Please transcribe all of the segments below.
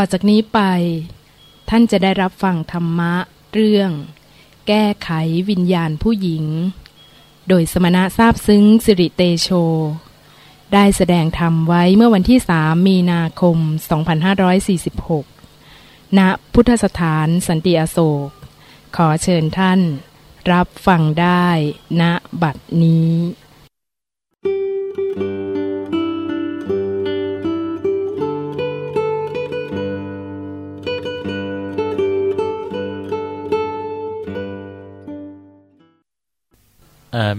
ต่อจากนี้ไป ท่านจะได้รับฟังธรรมะเรื่อง แก้ไขวิญญาณผู้หญิง โดยสมณะทราบซึ้งสิริเตโช ได้แสดงธรรมไว้เมื่อวันที่สามมีนาคม 2546 ณ พุทธสถานสันติอโศก ขอเชิญท่าน รับฟังได้ณบัดนี้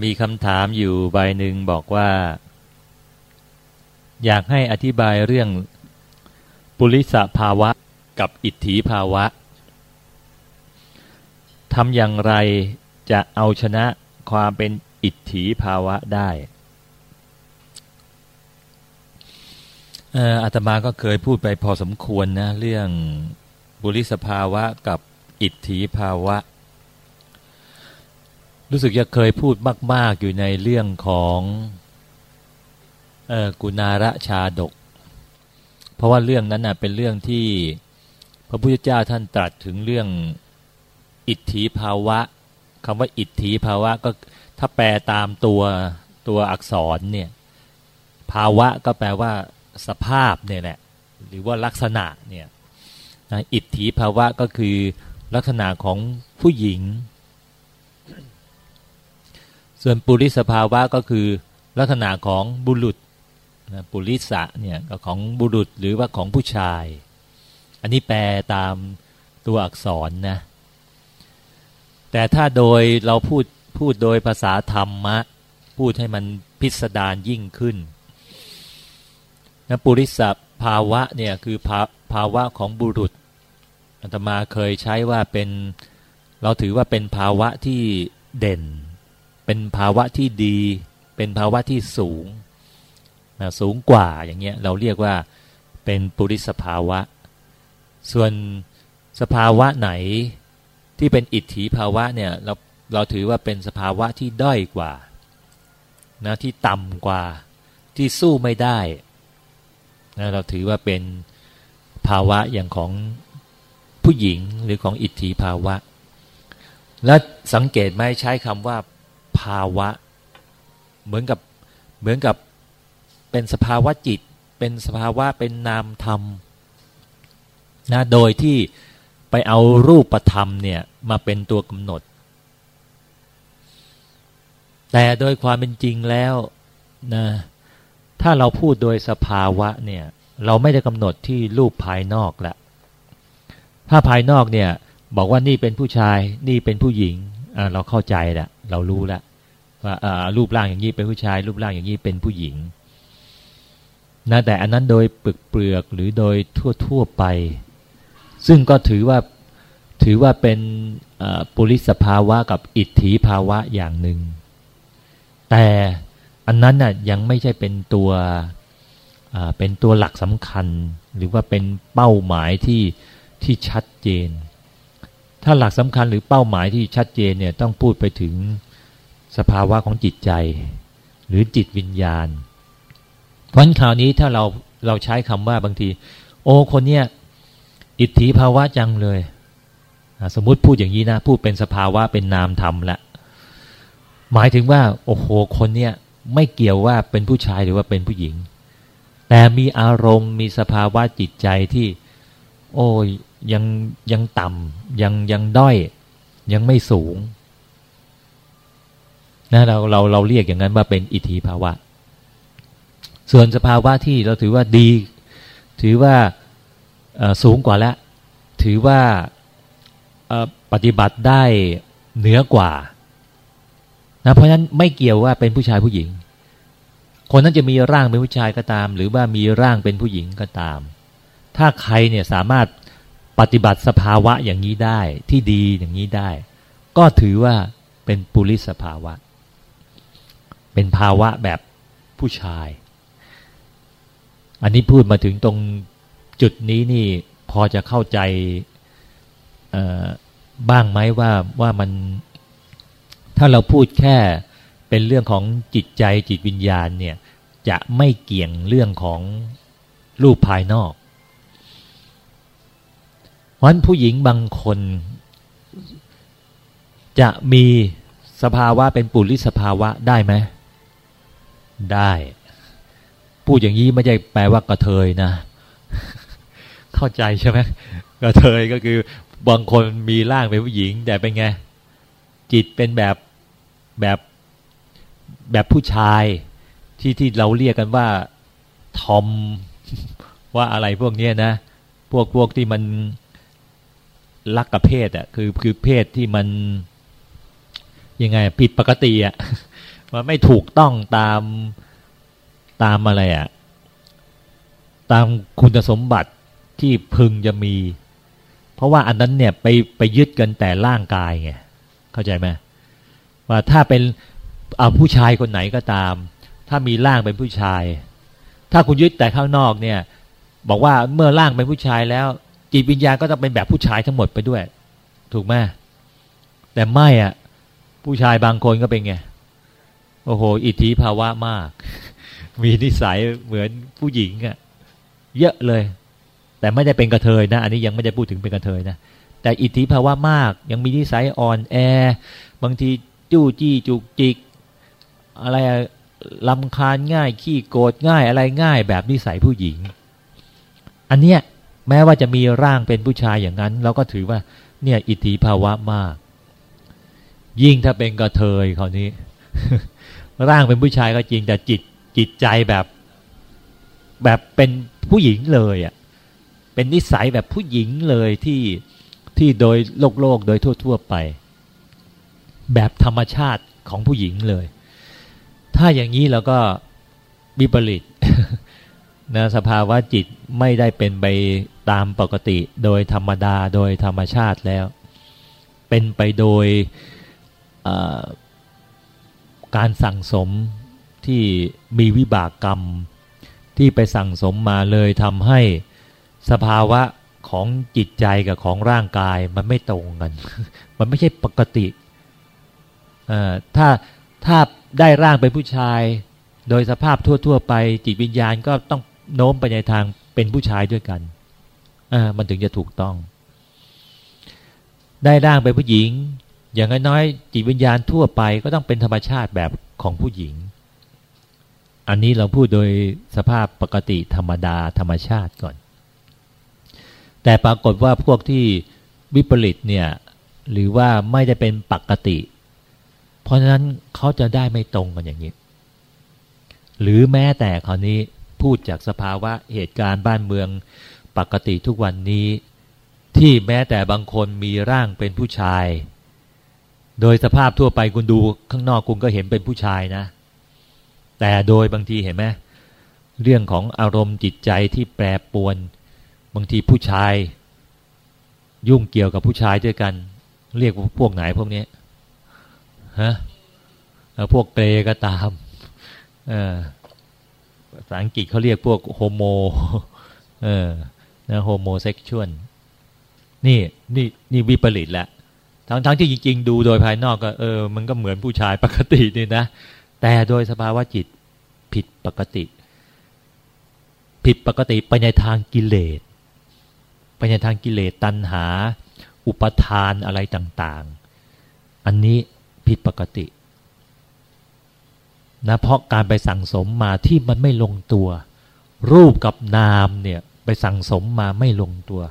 มีคำถามอยู่ใบหนึ่งบอกว่า อยากให้อธิบายเรื่อง ปุริสภาวะกับอิทธิภาวะทำอย่างไรจะเอาชนะความเป็นอิทธิภาวะได้อ่ออาตมาก็เคยพูดไปพอสมควรนะ เรื่องบุริสภาวะกับอิทธิภาวะ รู้สึกจะเคยพูดมาก ๆ อยู่ในเรื่องของกุณาระชาดก เพราะว่าเรื่องนั้นนะเป็นเรื่องที่พระพุทธเจ้าท่านตรัสถึงเรื่องอิทธิภาวะคำว่าอิทธิภาวะก็ถ้าแปลตามตัวตัวอักษรเนี่ยภาวะก็แปลว่าสภาพเนี่ยแหละหรือว่าลักษณะเนี่ยนะอิทธิภาวะก็คือลักษณะของผู้หญิง ส่วนปุริสภาวะก็คือลักษณะของบุรุษนะปุริสะเนี่ยก็ของบุรุษหรือว่าของผู้ชาย อันนี้แปลตามตัวอักษรนะ แต่ถ้าโดยเราพูดพูดโดยภาษาธรรมะ พูดให้มันพิสดารยิ่งขึ้นนะปุริสภาวะเนี่ยคือภาภาวะของบุรุษอาตมาเคยใช้ว่าเป็นเราถือว่าเป็นภาวะที่เด่น เป็นภาวะที่ดี เป็นภาวะที่สูงนะสูงกว่าอย่างเงี้ยเราเรียกว่าเป็นปุริสภาวะ ส่วนสภาวะไหนที่เป็นอิทธิภาวะเนี่ยเราเราถือว่าเป็นสภาวะที่ด้อยกว่านะที่ต่ำกว่าที่สู้ไม่ได้นะเราถือว่าเป็นภาวะอย่างของผู้หญิงหรือของอิทธิภาวะ และสังเกตไหมใช้คำว่า ภาวะ เหมือนกับเหมือนกับเป็นสภาวะจิต เป็นสภาวะเป็นนามธรรมนะโดยที่ไปเอารูปธรรมเนี่ยมาเป็นตัวกำหนด แต่โดยความเป็นจริงแล้วนะถ้าเราพูดโดยสภาวะเนี่ยเราไม่ได้กำหนดที่รูปภายนอกละถ้าภายนอกเนี่ยบอกว่านี่เป็นผู้ชายนี่เป็นผู้หญิงเราเข้าใจละเรารู้ละ ว่ารูปร่างอย่างนี้เป็นผู้ชาย รูปร่างอย่างนี้เป็นผู้หญิงนะแต่อันนั้นโดยปึกเปลือกหรือโดยทั่วๆไป ซึ่งก็ถือว่าถือว่าเป็นปุริสภาวะกับอิทธิภาวะอย่างหนึ่ง แต่อันนั้นน่ะยังไม่ใช่เป็นตัวเป็นตัวหลักสำคัญ หรือว่าเป็นเป้าหมายที่ที่ชัดเจน ถ้าหลักสำคัญหรือเป้าหมายที่ชัดเจนเนี่ยต้องพูดไปถึง สภาวะของจิตใจ หรือจิตวิญญาณ เพราะคราวนี้ถ้าเราเราใช้คำว่าบางที โอ้คนเนี้ยอิทธิภาวะจังเลย สมมติพูดอย่างนี้นะ พูดเป็นสภาวะเป็นนามธรรมละหมายถึงว่า โอ้โหคนเนี้ยไม่เกี่ยวว่าเป็นผู้ชายหรือว่าเป็นผู้หญิง แต่มีอารมณ์มีสภาวะจิตใจที่ โอ้ยยังยังต่ำยังยังด้อย ยังไม่สูง นะเราเราเราเรียกอย่างนั้นว่าเป็นอิทธิภาวะ ส่วนสภาวะที่เราถือว่าดี ถือว่าสูงกว่าแล้ว ถือว่าปฏิบัติได้เหนือกว่านะเพราะฉะนั้นไม่เกี่ยวว่าเป็นผู้ชายผู้หญิง คนนั้นจะมีร่างเป็นผู้ชายก็ตาม หรือว่ามีร่างเป็นผู้หญิงก็ตาม ถ้าใครเนี่ยสามารถปฏิบัติสภาวะอย่างนี้ได้ที่ดีอย่างนี้ได้ ก็ถือว่าเป็นปุริสภาวะ เป็นภาวะแบบผู้ชาย อันนี้พูดมาถึงตรงจุดนี้นี่พอจะเข้าใจบ้างไหมว่าว่ามัน ถ้าเราพูดแค่เป็นเรื่องของจิตใจจิตวิญญาณเนี่ย จะไม่เกี่ยงเรื่องของรูปภายนอกเพราะนั้นผู้หญิงบางคน จะมีสภาวะเป็นปุริสภาวะได้ไหม ได้ พูดอย่างนี้ไม่ใช่แปลว่ากระเทยนะ เข้าใจใช่ไหมกระเทยก็คือบางคนมีร่างเป็นผู้หญิง แต่เป็นไง จิตเป็นแบบแบบแบบผู้ชายที่ที่เราเรียกกันว่าทอมว่าอะไรพวกนี้นะ พวกพวกที่มันรักกับเพศอะคือคือเพศที่มันยังไงผิดปกติอะ มันไม่ถูกต้องตามตามอะไรอะตามคุณสมบัติที่พึงจะมี เพราะว่าอันนั้นเนี่ยไปไปยึดกันแต่ร่างกายไงเข้าใจไหมว่าถ้าเป็นเอาผู้ชายคนไหนก็ตาม ถ้ามีร่างเป็นผู้ชาย ถ้าคุณยึดแต่ข้างนอกเนี่ย บอกว่าเมื่อร่างเป็นผู้ชายแล้ว จิตวิญญาณก็ต้องเป็นแบบผู้ชายทั้งหมดไปด้วย ถูกไหมแต่ไม่อะ ผู้ชายบางคนก็เป็นไง โอ้โห อิทธิภาวะมาก มีนิสัยเหมือนผู้หญิงอะเยอะเลย แต่ไม่ได้เป็นกระเทยนะ อันนี้ยังไม่ได้พูดถึงเป็นกระเทยนะ แต่อิทธิภาวะมาก ยังมีนิสัยอ่อนแอ บางทีจู้จี้จุกจิก อะไรลำคาญง่าย ขี้โกรธง่ายอะไรง่าย แบบนิสัยผู้หญิง อันเนี้ยแม้ว่าจะมีร่างเป็นผู้ชายอย่างนั้น เราก็ถือว่า เนี่ย อิทธิภาวะมาก ยิ่งถ้าเป็นกระเทยคราวนี้ ร่างเป็นผู้ชายก็จริงแต่จิตจิตใจแบบ แบบเป็นผู้หญิงเลยอะ่ะเป็นนิสัยแบบผู้หญิงเลยที่ที่โดยโลกโลกโดยทั่ว ๆ ไป แบบธรรมชาติของผู้หญิงเลย ถ้าอย่างนี้เราก็บิบริตนะสภาวะจิตไม่ได้เป็นไปตามปกติโดยธรรมดาโดยธรรมชาติแล้ว เป็นไปโดย การสั่งสมที่มีวิบากกรรม ที่ไปสั่งสมมาเลยทำให้สภาวะของจิตใจกับของร่างกายมันไม่ตรงกัน มันไม่ใช่ปกติถ้าถ้าได้ร่างเป็นผู้ชาย โดยสภาพทั่ว ๆ ไปจิตวิญญาณก็ต้องโน้มไปในทางเป็นผู้ชายด้วยกันมันถึงจะถูกต้อง ได้ร่างเป็นผู้หญิง อย่างน้อยๆจิตวิญญาณทั่วไปก็ต้องเป็นธรรมชาติแบบของผู้หญิง อันนี้เราพูดโดยสภาพปกติธรรมดาธรรมชาติก่อน แต่ปรากฏว่าพวกที่วิปริตเนี่ยหรือว่าไม่ได้เป็นปกติ เพราะฉะนั้นเขาจะได้ไม่ตรงกันอย่างนี้ หรือแม้แต่คราวนี้พูดจากสภาวะเหตุการณ์บ้านเมืองปกติทุกวันนี้ ที่แม้แต่บางคนมีร่างเป็นผู้ชาย โดยสภาพทั่วไปคุณดูข้างนอกคุณก็เห็นเป็นผู้ชายนะ แต่โดยบางทีเห็นไหมเรื่องของอารมณ์จิตใจที่แปรปรวน บางทีผู้ชาย ยุ่งเกี่ยวกับผู้ชายด้วยกัน เรียกพวกไหนพวกนี้ฮะพวกเกย์ก็ตามภาษาอังกฤษเขาเรียกพวก homo เออนะ homosexualนี่นี่นี่วิปริตแหละ ทั้งทั้งที่จริงๆ ดูโดยภายนอกก็เออ มันก็เหมือนผู้ชายปกตินี่นะ แต่โดยสภาวะจิตผิดปกติ ผิดปกติไปในทางกิเลสไปในทางกิเลสตัณหา อุปทานอะไรต่างๆ อันนี้ผิดปกตินะเพราะการไปสั่งสมมาที่มันไม่ลงตัว รูปกับนามเนี่ยไปสั่งสมมาไม่ลงตัว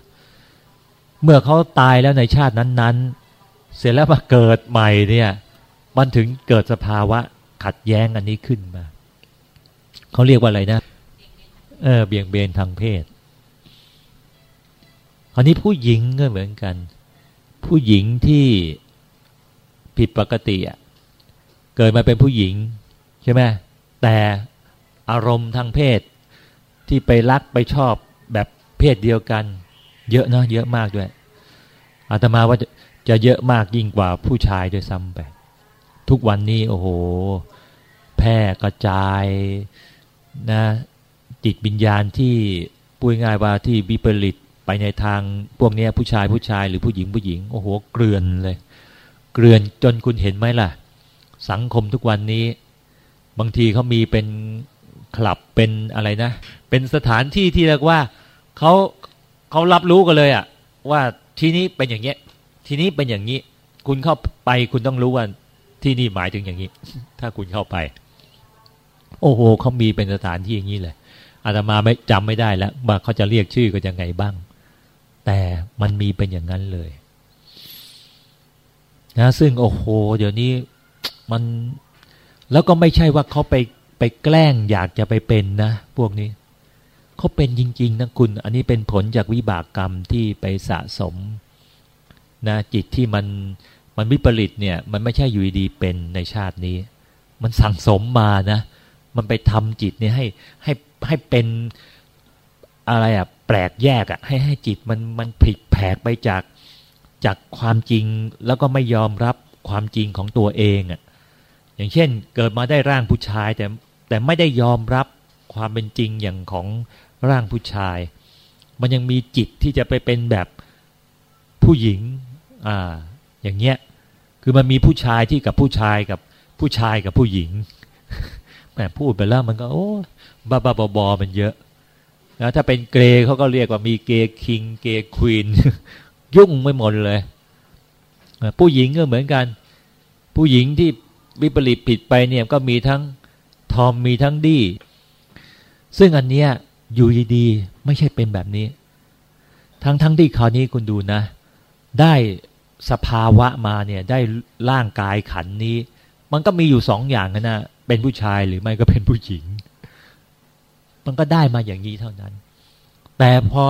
เมื่อเขาตายแล้วในชาตินั้นๆ เสร็จแล้วมาเกิดใหม่เนี่ย มันถึงเกิดสภาวะขัดแย้งอันนี้ขึ้นมาเขาเรียกว่าอะไรนะ เออ เบี่ยงเบนทางเพศคราวนี้ผู้หญิงก็เหมือนกัน ผู้หญิงที่ผิดปกติอะเกิดมาเป็นผู้หญิง ใช่ไหมแต่อารมณ์ทางเพศ ที่ไปรักไปชอบแบบเพศเดียวกัน เยอะเนาะเยอะมากด้วยอาตมาว่า จะเยอะมากยิ่งกว่าผู้ชายด้วยซ้ำไป ทุกวันนี้โอ้โห แพร่กระจายนะจิตวิญญาณที่ปุยง่ายว่าที่วิปริตไปในทางพวกนี้ผู้ชายผู้ชายหรือผู้หญิงผู้หญิงโอ้โหเกลื่อนเลย เกลื่อนจนคุณเห็นไหมล่ะ สังคมทุกวันนี้ บางทีเขามีเป็นคลับเป็นอะไรนะ เป็นสถานที่ที่เรียกว่าเขาเขารับรู้กันเลยอะว่าที่นี้เป็นอย่างเงี้ย ทีนี้เป็นอย่างนี้ คุณเข้าไปคุณต้องรู้ว่าที่นี่หมายถึงอย่างนี้ ถ้าคุณเข้าไป โอ้โหเขามีเป็นสถานที่อย่างนี้เลยอาตมาไม่จำไม่ได้แล้วว่าเขาจะเรียกชื่อก็ยังไงบ้าง แต่มันมีเป็นอย่างนั้นเลยนะซึ่งโอ้โห เดี๋ยวนี้มันแล้วก็ไม่ใช่ว่าเขาไปไปแกล้งอยากจะไปเป็นนะพวกนี้เขาเป็นจริง ๆนะคุณ อันนี้เป็นผลจากวิบากกรรมที่ไปสะสม นะจิตที่มันมันวิปริตเนี่ยมันไม่ใช่อยู่ดีเป็นในชาตินี้ มันสั่งสมมานะ มันไปทำจิตเนี่ยให้ให้ให้เป็นอะไรอะแปลกแยกอะให้ให้จิตมันมันผิดแผกไปจากจากความจริงแล้วก็ไม่ยอมรับความจริงของตัวเองอะอย่างเช่นเกิดมาได้ร่างผู้ชายแต่แต่ไม่ได้ยอมรับความเป็นจริงอย่างของร่างผู้ชาย มันยังมีจิตที่จะไปเป็นแบบผู้หญิง อ่า อย่างเงี้ย คือมันมีผู้ชายที่กับผู้ชายกับผู้ชายกับผู้หญิงแหมพูดไปแล้วมันก็ โอ้บ้าบ้าบอมันเยอะนะถ้าเป็นเกย์เขาก็เรียกว่ามีเกย์คิง เกย์ควีนยุ่งไม่หมดเลย ผู้หญิงก็เหมือนกัน ผู้หญิงที่วิปริตผิดไปเนี่ยก็มีทั้งทอมมีทั้งดีซึ่งอันเนี้ยอยู่ดีๆไม่ใช่เป็นแบบนี้ ทั้งทั้งที่คราวนี้คุณดูนะ ได้ สภาวะมาเนี่ยได้ร่างกายขันนี้ มันก็มีอยู่สองอย่างนะเป็นผู้ชายหรือไม่ก็เป็นผู้หญิง มันก็ได้มาอย่างนี้เท่านั้น แต่พอ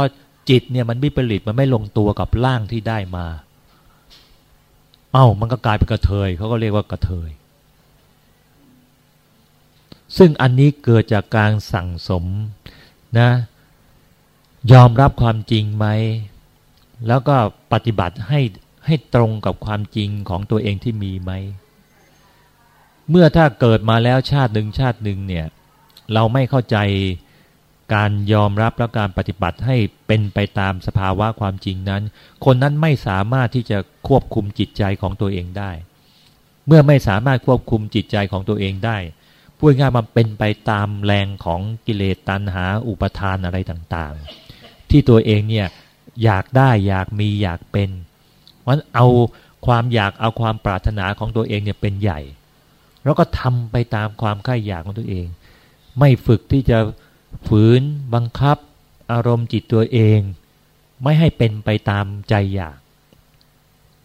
จิตเนี่ยมันวิปริตมันไม่ลงตัวกับร่างที่ได้มา เอา้ามันก็กลายเป็นกระเทยเขาก็เรียกว่ากระเทย ซึ่งอันนี้เกิดจากการสั่งสมนะ ยอมรับความจริงไหม แล้วก็ปฏิบัติให้ ให้ตรงกับความจริงของตัวเองที่มีไหม เมื่อถ้าเกิดมาแล้วชาติหนึ่งชาติหนึ่งเนี่ย เราไม่เข้าใจการยอมรับและการปฏิบัติให้เป็นไปตามสภาวะความจริงนั้น คนนั้นไม่สามารถที่จะควบคุมจิตใจของตัวเองได้ เมื่อไม่สามารถควบคุมจิตใจของตัวเองได้พูดง่ายมันเป็นไปตามแรงของกิเลสตัณหา อุปทานอะไรต่างๆ ที่ตัวเองเนี่ยอยากได้อยากมีอยากเป็น ราะเอาความอยากเอาความปรารถนาของตัวเองเนี่ยเป็นใหญ่ แล้วก็ทำไปตามความใคร่อยากของตัวเอง ไม่ฝึกที่จะฝืนบังคับ อารมณ์จิตตัวเอง ไม่ให้เป็นไปตามใจอยาก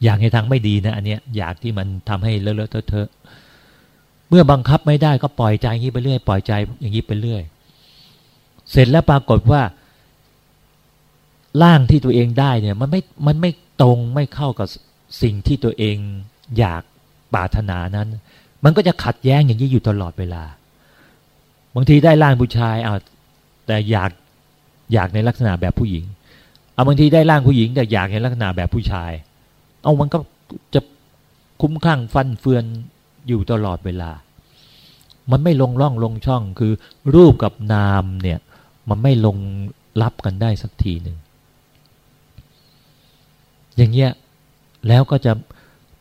อย่างในทางไม่ดีนะอันเนี้ยอยากที่มันทำให้เลอะเลอะเทอะเมื่อบังคับไม่ได้ก็ปล่อยใจอย่างนี้ไปเรื่อย ปล่อยใจอย่างนี้ไปเรื่อย เสร็จแล้วปรากฏว่าร่างที่ตัวเองได้เนี่ยมันไม่ มันไม่ ตรงไม่เข้ากับสิ่งที่ตัวเองอยากปรารถนานั้น มันก็จะขัดแย้งอย่างนี้อยู่ตลอดเวลา บางทีได้ร่างผู้ชายเอาแต่อยากอยากในลักษณะแบบผู้หญิงเอาบางทีได้ร่างผู้หญิง แต่อยากในลักษณะแบบผู้ชาย เอามันก็จะคุ้มข้างฟันเฟือนอยู่ตลอดเวลา มันไม่ลงร่องลงช่องคือรูปกับนามเนี่ย มันไม่ลงรับกันได้สักทีหนึ่ง อย่างเงี้ยแล้วก็จะ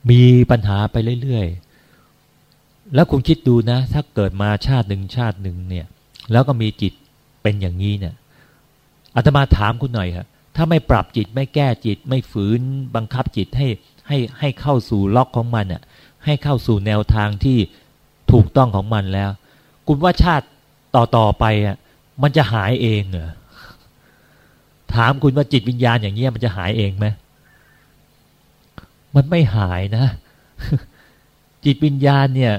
มีปัญหาไปเรื่อยๆ แล้วคุณคิดดูนะ ถ้าเกิดมาชาติหนึ่งชาติหนึ่งเนี่ย แล้วก็มีจิตเป็นอย่างนี้เนี่ยอาตมาถามคุณหน่อยครับถ้าไม่ปรับจิตไม่แก้จิต ไม่ฝืนบังคับจิตให้ให้ให้เข้าสู่ล็อกของมันอะ ให้เข้าสู่แนวทางที่ถูกต้องของมันแล้ว คุณว่าชาติต่อต่อไปอะมันจะหายเองเหรอถามคุณว่าจิตวิญญาณอย่างเงี้ยมันจะหายเองไหม มันไม่หายนะ จิตวิญญาณเนี่ย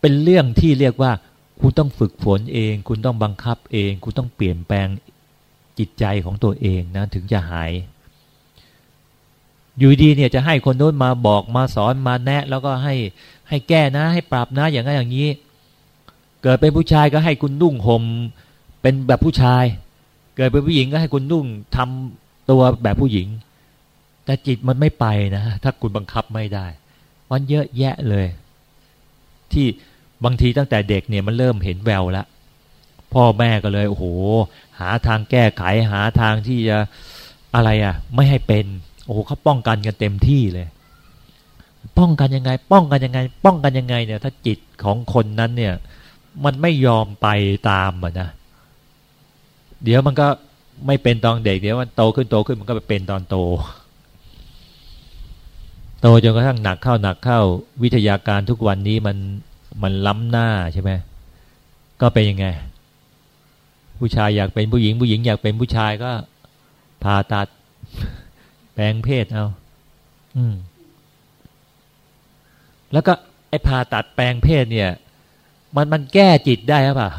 เป็นเรื่องที่เรียกว่า คุณต้องฝึกฝนเอง คุณต้องบังคับเอง คุณต้องเปลี่ยนแปลงจิตใจของตัวเองนะถึงจะหาย อยู่ดีเนี่ยจะให้คนโน้นมาบอกมาสอนมาแนะ แล้วก็ให้ให้แก้นะ ให้ปรับนะอย่างนั้นอย่างนี้ เกิดเป็นผู้ชายก็ให้คุณนุ่งห่มเป็นแบบผู้ชาย เกิดเป็นผู้หญิงก็ให้คุณนุ่งทำตัวแบบผู้หญิง แต่จิตมันไม่ไปนะ ถ้าคุณบังคับไม่ได้ มันเยอะแยะเลย ที่บางทีตั้งแต่เด็กเนี่ยมันเริ่มเห็นแววแล้วพ่อแม่ก็เลยโอ้โห หาทางแก้ไขหาทางที่จะอะไรอะ ไม่ให้เป็น โอ้โหเขาป้องกันกันเต็มที่เลย ป้องกันยังไง ป้องกันยังไง ป้องกันยังไงเนี่ย ถ้าจิตของคนนั้นเนี่ย มันไม่ยอมไปตามอะนะเดี๋ยวมันก็ไม่เป็นตอนเด็กเดี๋ยวมันโตขึ้นโตขึ้นมันก็ไปเป็นตอนโต โตจนกระทั่งหนักเข้าหนักเข้าวิทยาการทุกวันนี้มันมันล้ำหน้าใช่ไหมก็เป็นยังไง ผู้ชายอยากเป็นผู้หญิง ผู้หญิงอยากเป็นผู้ชายก็ผ่าตัดแปลงเพศเอาอืม แล้วก็ไอ้ผ่าตัดแปลงเพศเนี่ย มันมันแก้จิตได้หรือเปล่า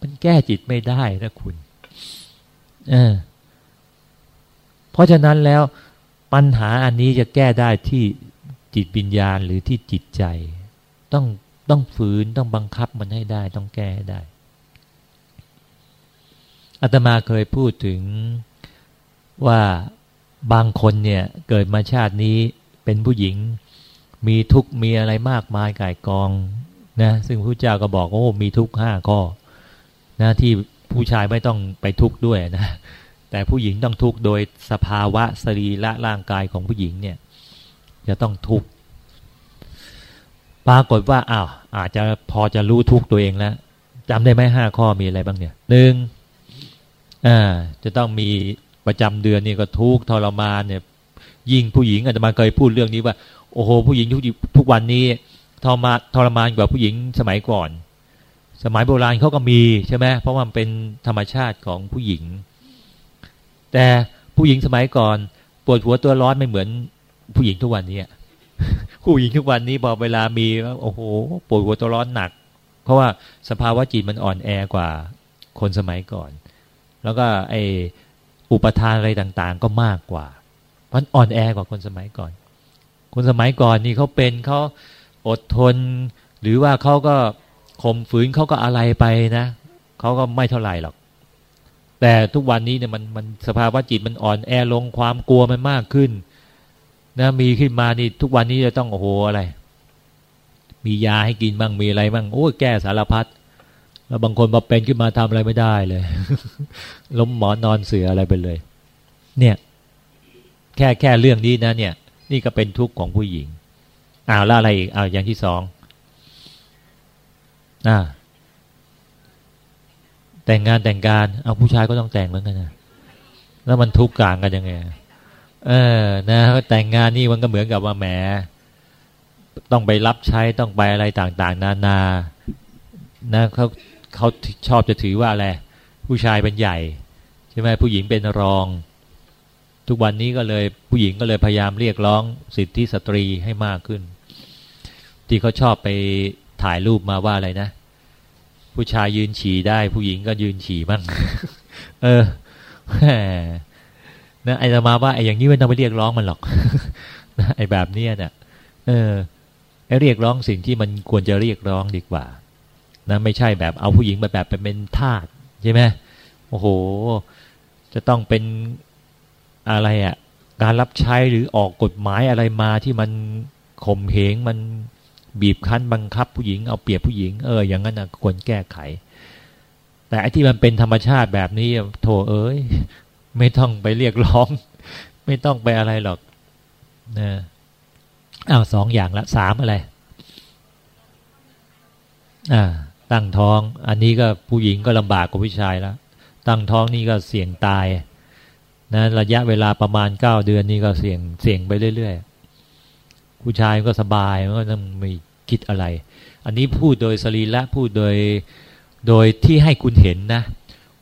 มันแก้จิตไม่ได้นะคุณเออเพราะฉะนั้นแล้ว ปัญหาอันนี้จะแก้ได้ที่จิตวิญญาณหรือที่จิตใจ ต้องต้องฝืนต้องบังคับมันให้ได้ ต้องแก้ได้อาตมาเคยพูดถึงว่าบางคนเนี่ยเกิดมาชาตินี้เป็นผู้หญิง มีทุกมีอะไรมากมายก่ายกองนะซึ่งพระเจ้าก็บอกโอ้มีทุกห้าข้อนะที่ผู้ชายไม่ต้องไปทุกข์ด้วยนะ แต่ผู้หญิงต้องทุกข์โดยสภาวะสรีระร่างกายของผู้หญิงเนี่ย จะต้องทุกข์ปรากฏว่าอ้าวอาจจะพอจะรู้ทุกข์ตัวเองแล้วจำได้ไหมห้าข้อมีอะไรบ้างเนี่ยหนึ่งอ่าจะต้องมีประจำเดือนนี่ก็ทุกข์ทรมานเนี่ย ยิ่งผู้หญิงอาจจะมาเคยพูดเรื่องนี้ว่า โอ้โหผู้หญิงทุกทุกวันนี้ทรมานทรมานกว่าผู้หญิงสมัยก่อน สมัยโบราณเขาก็มีใช่ไหมเพราะมันเป็นธรรมชาติของผู้หญิง แต่ผู้หญิงสมัยก่อนปวดหัวตัวร้อนไม่เหมือนผู้หญิงทุกวันนี้ผู้หญิงทุกวันนี้พอเวลามีโอ้โหปวดหัวตัวร้อนหนัก เพราะว่าสภาวะจิตมันอ่อนแอกว่าคนสมัยก่อน แล้วก็ไออุปทานอะไรต่างๆ ก็มากกว่ามันอ่อนแอกว่าคนสมัยก่อน คนสมัยก่อนนี่เขาเป็นเขาอดทน หรือว่าเขาก็ข่มฝืนเขาก็อะไรไปนะเขาก็ไม่เท่าไหร่หรอก แต่ทุกวันนี้เนี่ยมันมันสภาวะจิตมันอ่อนแอลงความกลัวมันมากขึ้นนะมีขึ้นมานี่ทุกวันนี้จะต้องโอ้โหอะไร มียาให้กินบ้างมีอะไรบ้างโอ้แก้สารพัดแล้วบางคนมาเป็นขึ้นมาทำอะไรไม่ได้เลย ล้มหมอนนอนเสืออะไรไปเลย เนี่ย แค่แค่เรื่องนี้นะ เนี่ย นี่ก็เป็นทุกข์ของผู้หญิงอ้าวแล้วอะไรอีกอ้าวอย่างที่สองอ่า แต่งงานแต่งการเอาผู้ชายก็ต้องแต่งเหมือนกันนะแล้วมันทุกข์กลางกันยังไงเออนะแต่งงานนี่มันก็เหมือนกับว่าแหมต้องไปรับใช้ต้องไปอะไรต่างๆ นานานะเขาเขาชอบจะถือว่าอะไรผู้ชายเป็นใหญ่ใช่ไหมผู้หญิงเป็นรอง ทุกวันนี้ก็เลยผู้หญิงก็เลยพยายามเรียกร้องสิทธิสตรีให้มากขึ้น ที่เขาชอบไปถ่ายรูปมาว่าอะไรนะ ผู้ชายยืนฉี่ได้ ผู้หญิงก็ยืนฉี่บ้างเออนะไอ้จะมาว่าไอ้อย่างนี้ไม่ต้องไปเรียกร้องมันหรอกนะไอ้แบบเนี้ยเนี่ยเออไอ้เรียกร้องสิ่งที่มันควรจะเรียกร้องดีกว่านะไม่ใช่แบบเอาผู้หญิงมาแบบเป็นทาสใช่ไหมโอ้โห จะต้องเป็นอะไรอะ่ะการรับใช้หรือออกกฎหมายอะไรมาที่มันข่มเหงมัน บีบคั้นบังคับผู้หญิงเอาเปรียบผู้หญิงเอออย่างนั้นนะควรแก้ไข แต่อัที่มันเป็นธรรมชาติแบบนี้โถเอ้ยไม่ต้องไปเรียกร้อง ไม่ต้องไปอะไรหรอกนะอ้าวสองอย่างละสามอะไร อ่า ตั้งท้อง อันนี้ก็ผู้หญิงก็ลำบากกว่าผู้ชายแล้วตั้งท้องนี่ก็เสี่ยงตายนะระยะเวลาประมาณเก้าเดือนนี่ก็เสี่ยงเสี่ยงไปเรื่อยๆ ผู้ชายก็สบายมันก็ไม่คิดอะไร อันนี้พูดโดยสรีระพูดโดยโดยที่ให้คุณเห็นนะ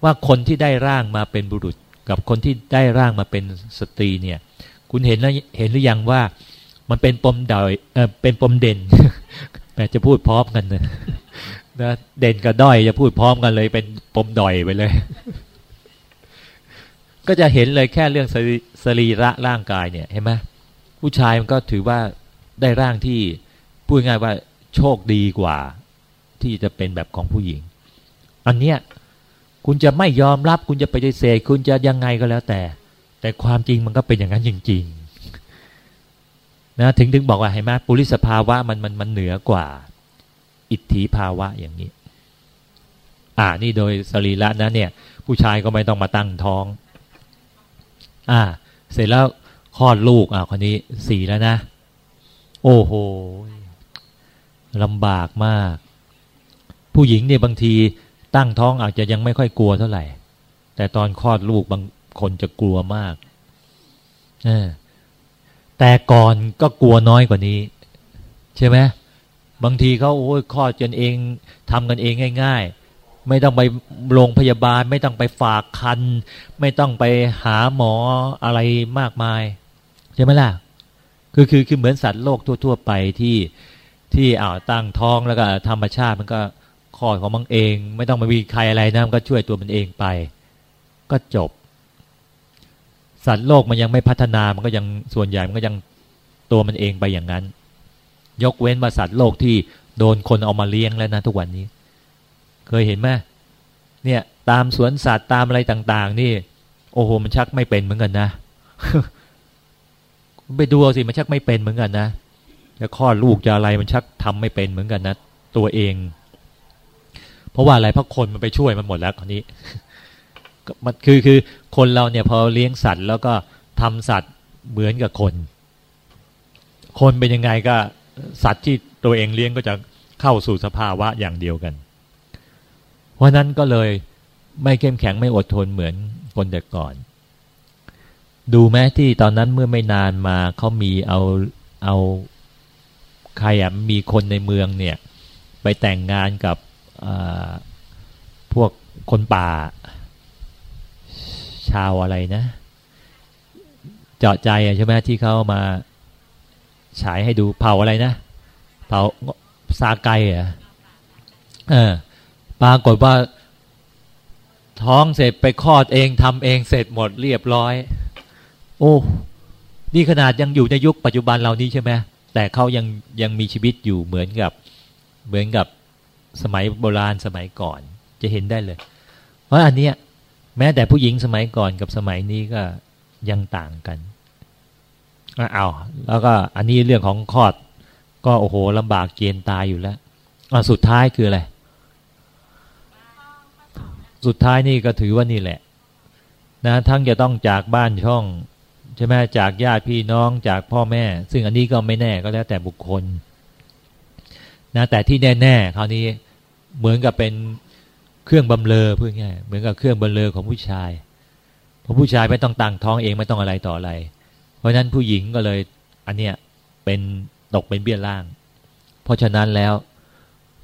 ว่าคนที่ได้ร่างมาเป็นบุรุษ กับคนที่ได้ร่างมาเป็นสตรีเนี่ย คุณเห็นแล้วเห็นหรือยังว่ามันเป็นปมดอยเออเป็นปมเด่นแม่จะพูดพร้อมกันนะนะเด่นกับด้อยจะพูดพร้อมกันเลย เป็นปมดอยไปเลย ก็จะเห็นเลยแค่เรื่องสรีระร่างกายเนี่ยเห็นไหมผู้ชายมันก็ถือว่า ได้ร่างที่พูดง่ายว่าโชคดีกว่า ที่จะเป็นแบบของผู้หญิง อันเนี้ยคุณจะไม่ยอมรับ คุณจะไปฏิเสธคุณจะยังไงก็แล้วแต่ แต่ความจริงมันก็เป็นอย่างนั้นจริง ๆ นะถึงถึงบอกว่าให้มาปุริสภาวะมันมันมันเหนือกว่า อิทธิภาวะอย่างนี้ อ่านี่โดยสรีระนะเนี่ย ผู้ชายก็ไม่ต้องมาตั้งท้อง อ่า เสร็จแล้วคลอดลูกอ่าคนนี้สี่แล้วนะ โอ้โหลำบากมาก ผู้หญิงเนี่ยบางทีตั้งท้องอาจจะยังไม่ค่อยกลัวเท่าไหร่ แต่ตอนคลอดลูกบางคนจะกลัวมากอแต่ก่อนก็กลัวน้อยกว่านี้ ใช่ไหมบางทีเขาโอ้ยคลอดกันเองทำกันเองง่าย ๆ ไม่ต้องไปโรงพยาบาล ไม่ต้องไปฝากคัน ไม่ต้องไปหาหมออะไรมากมาย ใช่ไหมล่ะ คือคือคือเหมือนสัตว์โลกทั่ว ๆ ไปที่ที่อ่าวตั้งท้องแล้วก็ธรรมชาติมันก็คลอดของมันเอง ไม่ต้องมามีใครอะไรนะมันก็ช่วยตัวมันเองไป ก็จบ สัตว์โลกมันยังไม่พัฒนามันก็ยังส่วนใหญ่มันก็ยังตัวมันเองไปอย่างนั้น ยกเว้นว่าสัตว์โลกที่โดนคนเอามาเลี้ยงแล้วนะทุกวันนี้ เคยเห็นไหมเนี่ยตามสวนสัตว์ตามอะไรต่าง ๆ นี่ โอ้โหมันชักไม่เป็นเหมือนกันนะ ไปดูสิมันชักไม่เป็นเหมือนกันนะจะคลอดลูกจะอะไรมันชักทำไม่เป็นเหมือนกันนะตัวเอง เพราะว่าอะไรพระคนมันไปช่วยมันหมดแล้วคราวนี้มันคือคือคนเราเนี่ยพอเลี้ยงสัตว์ แล้วก็ทำสัตว์เหมือนกับคน คนเป็นยังไงก็สัตว์ที่ตัวเองเลี้ยงก็จะเข้าสู่สภาวะอย่างเดียวกัน เพราะนั้นก็เลยไม่เข้มแข็งไม่อดทนเหมือนคนแต่ก่อน ดูแม้ที่ตอนนั้นเมื่อไม่นานมาเขามีเอาเอาใครอะมีคนในเมืองเนี่ย ไปแต่งงานกับพวกคนป่า ชาวอะไรนะ เจาะใจใช่ไหมที่เขามาฉายให้ดูเผาอะไรนะ เผาซาไกอะเออปรากฏว่า ท้องเสร็จไปคลอดเองทำเองเสร็จหมดเรียบร้อย โอ้นี่ขนาดยังอยู่ในยุคปัจจุบันเรานี้ใช่ไหมแต่เขายังยังมีชีวิตอยู่เหมือนกับเหมือนกับสมัยโบราณสมัยก่อน จะเห็นได้เลย เพราะอันเนี้ยแม้แต่ผู้หญิงสมัยก่อนกับสมัยนี้ก็ยังต่างกันเอาแล้วก็อันนี้เรื่องของคลอด ก็โอ้โหลำบากเจียนตายอยู่แล้วสุดท้ายคืออะไร สุดท้ายนี่ก็ถือว่านี่แหละ นะทั้งจะต้องจากบ้านช่อง ใช่ไหมจากญาติพี่น้องจากพ่อแม่ ซึ่งอันนี้ก็ไม่แน่ก็แล้วแต่บุคคลนะแต่ที่แน่ๆคราวนี้เหมือนกับเป็นเครื่องบำเลอพูดง่ายเหมือนกับเครื่องบำเลอของผู้ชายเพราะผู้ชายไม่ต้องตั้งท้องเองไม่ต้องอะไรต่ออะไร เพราะฉะนั้นผู้หญิงก็เลยอันเนี้ยเป็นตกเป็นเบี้ยล่าง เพราะฉะนั้นแล้ว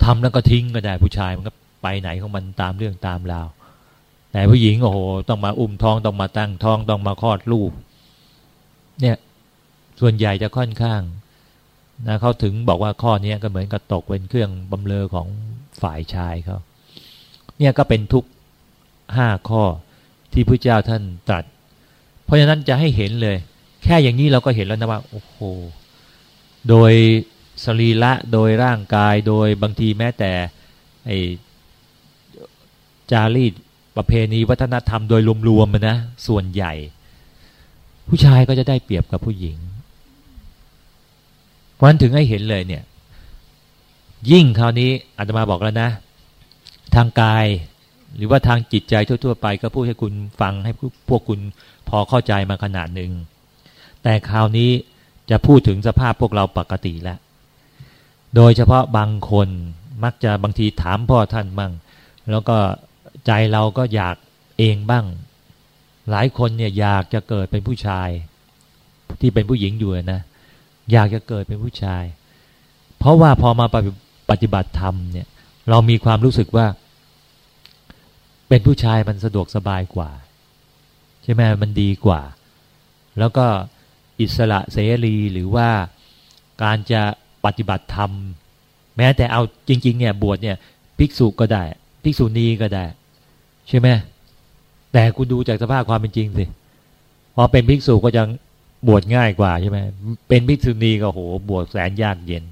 ทำแล้วก็ทิ้งก็ได้ผู้ชายมันก็ไปไหนของมันตามเรื่องตามราวแต่ผู้หญิงโอ้โหต้องมาอุ้มท้องต้องมาตั้งท้องต้องมาคลอดลูก เนี่ยส่วนใหญ่จะค่อนข้างนะเขาถึงบอกว่าข้อนี้ก็เหมือนกับตกเป็นเครื่องบำเรอของฝ่ายชายเขาเนี่ยก็เป็นทุกห้าข้อที่พระเจ้าท่านตรัส เพราะฉะนั้นจะให้เห็นเลย แค่อย่างนี้เราก็เห็นแล้วนะว่าโอ้โหโดยสรีระโดยร่างกายโดยบางทีแม้แต่ไอจารีตประเพณีวัฒนธรรมโดยรวมๆมันนะส่วนใหญ่ ผู้ชายก็จะได้เปรียบกับผู้หญิงเพราะนั้นถึงให้เห็นเลยเนี่ย ยิ่งคราวนี้อาตมาบอกแล้วนะ ทางกายหรือว่าทางจิตใจทั่ว ๆ ไป ก็พูดให้คุณฟังให้พวกคุณพอเข้าใจมาขนาดหนึ่งแต่คราวนี้จะพูดถึงสภาพพวกเราปกติแล้ว โดยเฉพาะบางคนมักจะบางทีถามพ่อท่านบ้าง แล้วก็ใจเราก็อยากเองบ้าง หลายคนเนี่ยอยากจะเกิดเป็นผู้ชาย ที่เป็นผู้หญิงอยู่นะอยากจะเกิดเป็นผู้ชาย เพราะว่าพอมาปฏิบัติธรรมเนี่ย เรามีความรู้สึกว่า เป็นผู้ชายมันสะดวกสบายกว่า ใช่ไหมมันดีกว่า แล้วก็อิสระเสรีหรือว่าการจะปฏิบัติธรรม แม้แต่เอาจริง ๆ เนี่ยบวชเนี่ย ภิกษุก็ได้ ภิกษุณีก็ได้ ใช่ไหม แต่คุณดูจากสภาพความเป็นจริงสิพอเป็นภิกษุก็จะบวชง่ายกว่าใช่ไหมเป็นภิกษุณีก็โหบวชแสนยากเย็น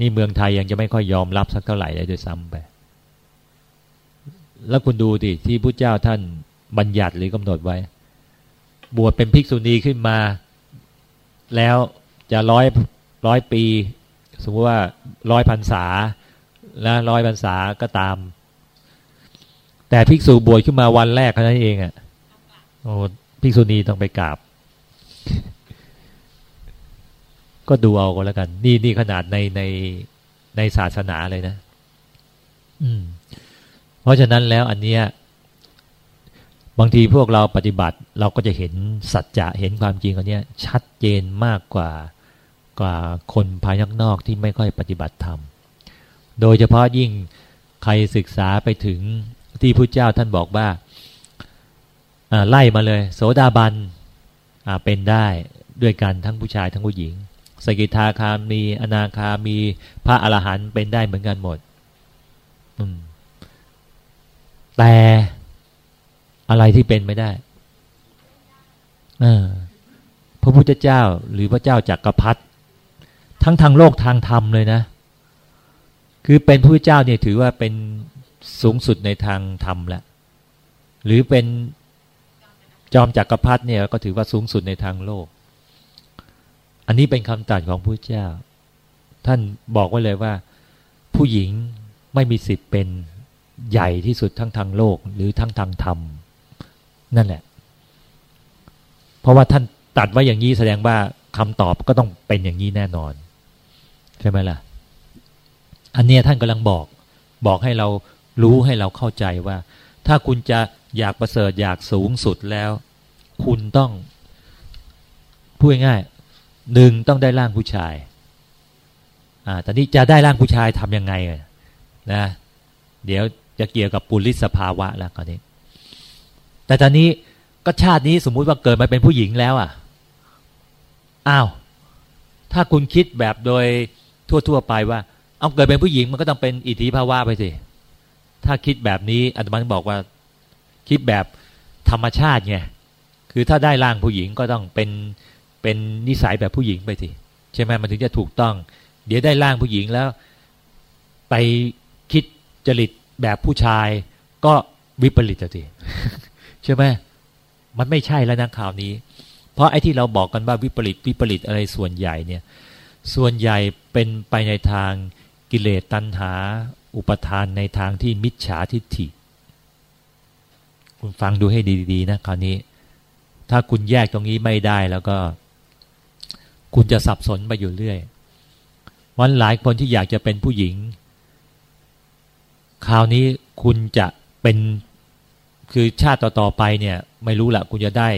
นี่เมืองไทยยังจะไม่ค่อยยอมรับสักเท่าไหร่เลยด้วยซ้ำไป แล้วคุณดูดิที่พระเจ้าท่านบัญญัติหรือกำหนดไว้ บวชเป็นภิกษุณีขึ้นมา แล้วจะร้อยร้อยปี สมมติว่าร้อยพรรษาแล้วร้อยพรรษาก็ตาม แต่ภิกษุบวชขึ้นมาวันแรกเท่านั้นเองอะ่ะโอ้ภิกษุณีต้องไปกราบ ก็ดูเอาก็แล้วกัน นี่นี่ขนาดในในในศาสนาเลยนะ อืม เพราะฉะนั้นแล้วอันเนี้ย บางทีพวกเราปฏิบัติ เราก็จะเห็นสัจจะเห็นความจริงอันเนี้ย ชัดเจนมากกว่ากว่าคนภายนอกที่ไม่ค่อยปฏิบัติธรรม โดยเฉพาะยิ่งใครศึกษาไปถึง ที่พระเจ้าท่านบอกว่าไล่มาเลย โสดาบันเป็นได้ด้วยกันทั้งผู้ชายทั้งผู้หญิง สกิทาคามีอนาคามีพระอรหันต์เป็นได้เหมือนกันหมดแต่อะไรที่เป็นไม่ได้พระพุทธเจ้าหรือพระเจ้าจักรพรรดิทั้งทางโลกทางธรรมเลยนะ คือเป็นพระพุทธเจ้าเนี่ยถือว่าเป็น สูงสุดในทางธรรมแล้วหรือเป็นจอมจักรพรรดิเนี่ยก็ถือว่าสูงสุดในทางโลก อันนี้เป็นคำตัดของพระเจ้า ท่านบอกไว้เลยว่า ผู้หญิงไม่มีสิทธิ์เป็นใหญ่ที่สุดทั้งทางโลก หรือทั้งทางธรรม นั่นแหละ เพราะว่าท่านตัดไว้อย่างนี้แสดงว่าคำตอบก็ต้องเป็นอย่างนี้แน่นอน ใช่ไหมล่ะ อันนี้ท่านกำลังบอก บอกให้เรา รู้ให้เราเข้าใจว่า ถ้าคุณจะอยากประเสริฐอยากสูงสุดแล้ว คุณต้องพูดง่ายหนึ่งต้องได้ร่างผู้ชาย อ่าตอนนี้จะได้ร่างผู้ชายทำยังไงนะ เดี๋ยวจะเกี่ยวกับปุริสภาวะแล้วคราวนี้ แต่ตอนนี้ก็ชาตินี้สมมุติว่าเกิดมาเป็นผู้หญิงแล้วอะ อ้าว ถ้าคุณคิดแบบโดยทั่ว ๆ ไปว่า เอาเกิดเป็นผู้หญิงมันก็ต้องเป็นอิทธิภาวะไปสิ ถ้าคิดแบบนี้อาตมาบอกว่าคิดแบบธรรมชาติไงคือถ้าได้ร่างผู้หญิงก็ต้องเป็นเป็นนิสัยแบบผู้หญิงไปสิใช่ไหมมันถึงจะถูกต้อง เดี๋ยวได้ร่างผู้หญิงแล้ว ไปคิดจริตแบบผู้ชาย ก็วิปริตสิใช่ไหมมันไม่ใช่แล้วนะข่าวนี้ เพราะไอ้ที่เราบอกกันว่าวิปริตวิปริตอะไรส่วนใหญ่เนี่ย ส่วนใหญ่เป็นไปในทางกิเลสตัณหา อุปทานในทางที่มิจฉาทิฏฐิ คุณฟังดูให้ดีๆนะคราวนี้ ถ้าคุณแยกตรงนี้ไม่ได้แล้วก็ คุณจะสับสนไปอยู่เรื่อยวันหลายคนที่อยากจะเป็นผู้หญิง คราวนี้คุณจะเป็นคือชาติต่อๆไปเนี่ย ไม่รู้ละคุณจะได้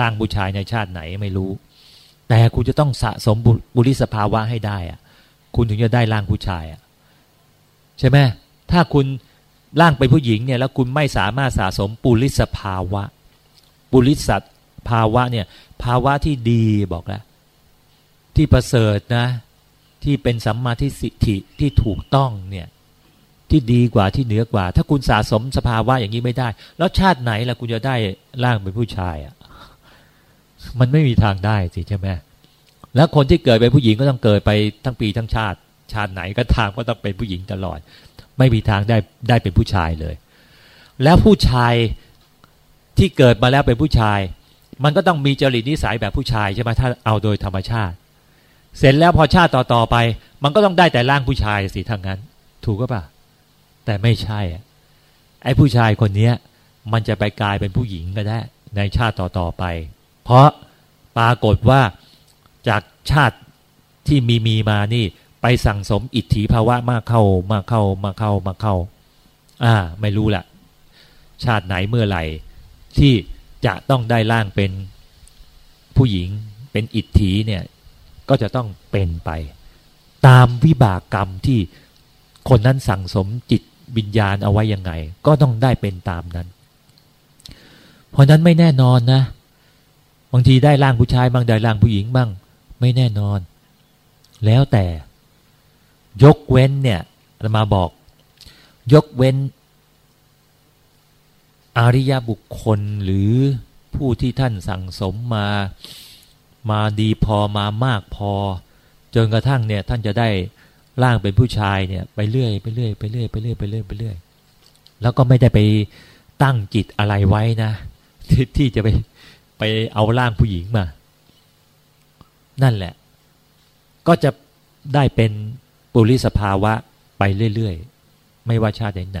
ร่างผู้ชายในชาติไหนไม่รู้ แต่คุณจะต้องสะสมบุริสภาวะให้ได้อะคุณถึงจะได้ร่างผู้ชายอะ ใช่ไหมถ้าคุณร่างเป็นผู้หญิงเนี่ยแล้วคุณไม่สามารถสะสมปุริสภาวะ ปุริสัตภาวะเนี่ยภาวะที่ดีบอกแล้วที่ประเสริฐนะ ที่เป็นสัมมาทิฏฐิที่ถูกต้องเนี่ยที่ดีกว่าที่เหนือกว่า ถ้าคุณสะสมสภาวะอย่างนี้ไม่ได้ แล้วชาติไหนล่ะคุณจะได้ร่างเป็นผู้ชายอะ่ะมันไม่มีทางได้สิใช่ไหมแล้วคนที่เกิดเป็นผู้หญิงก็ต้องเกิดไปทั้งปีทั้งชาติ ชาติไหนก็ตามก็ต้องเป็นผู้หญิงตลอด ไม่มีทางได้ได้เป็นผู้ชายเลย แล้วผู้ชายที่เกิดมาแล้วเป็นผู้ชาย มันก็ต้องมีจริตนิสัยแบบผู้ชายใช่ไหมถ้าเอาโดยธรรมชาติ เสร็จแล้วพอชาติต่อๆไป มันก็ต้องได้แต่ร่างผู้ชายสิทางนั้น ถูกก็ป่ะแต่ไม่ใช่ไอ้ผู้ชายคนนี้มันจะไปกลายเป็นผู้หญิงก็ได้ ในชาติต่อๆไป เพราะปรากฏว่าจากชาติที่มีมีมานี่ ไปสั่งสมอิทธิภาวะมากเข้ามาเข้ามาเข้ามาเข้า อ่า ไม่รู้แหละชาติไหนเมื่อไหร่ ที่จะต้องได้ร่างเป็นผู้หญิงเป็นอิทธิเนี่ย ก็จะต้องเป็นไป ตามวิบากกรรมที่คนนั้นสั่งสมจิตวิญญาณเอาไว้ยังไง ก็ต้องได้เป็นตามนั้น เพราะนั้นไม่แน่นอนนะบางทีได้ร่างผู้ชายบ้างได้ร่างผู้หญิงบ้าง ไม่แน่นอน แล้วแต่ ยกเว้นเนี่ยจะมาบอก ยกเว้น อริยบุคคลหรือผู้ที่ท่านสั่งสมมา มาดีพอมามากพอ จนกระทั่งเนี่ยท่านจะได้ร่างเป็นผู้ชายเนี่ยไปเรื่อยไปเรื่อยไปเรื่อยไปเรื่อยไปเรื่อยไปเรื่อยแล้วก็ไม่ได้ไปตั้งจิตอะไรไว้นะทที่จะไปไปเอาร่างผู้หญิงมา นั่นแหละ ก็จะได้เป็น ปุริสภาวะไปเรื่อยๆ ไม่ว่าชาติไหน